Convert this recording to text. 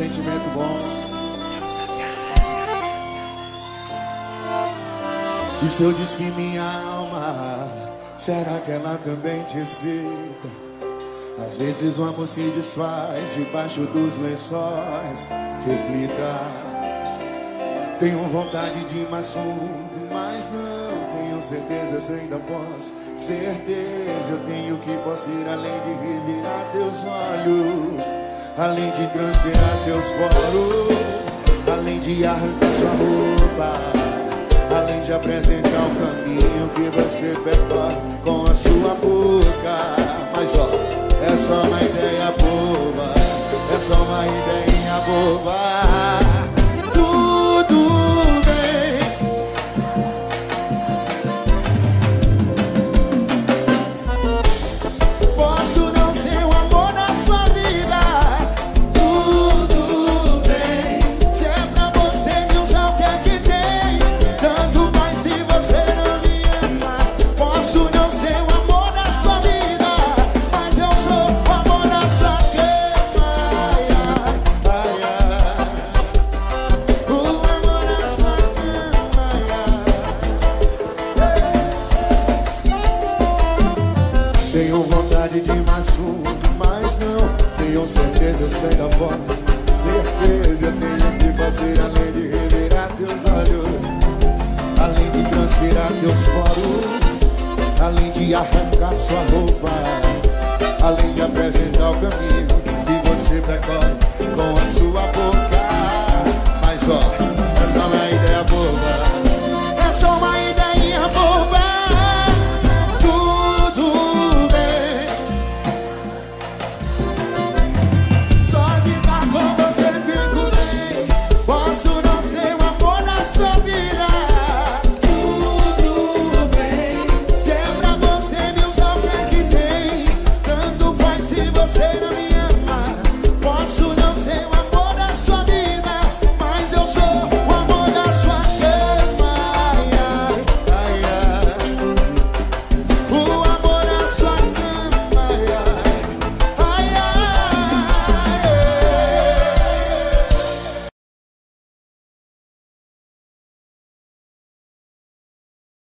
sentimento bom. E se eu despir minha alma, será que ela também te excita? Às vezes o amor se desfaz debaixo dos lençóis. Reflita. Tenho vontade de mais fundo, mas não tenho certeza se ainda posso. Certeza eu tenho que posso ir além de revirar teus olhos, além de transferir teus poros, além de arrancar sua roupa. Além de apresentar o caminho que você percorre com a sua boca sai da voz Certeza tenho que fazer além de revirar teus olhos. Além de transpirar teus poros. Além de arrancar sua roupa. Além de apresentar o caminho que você percorre com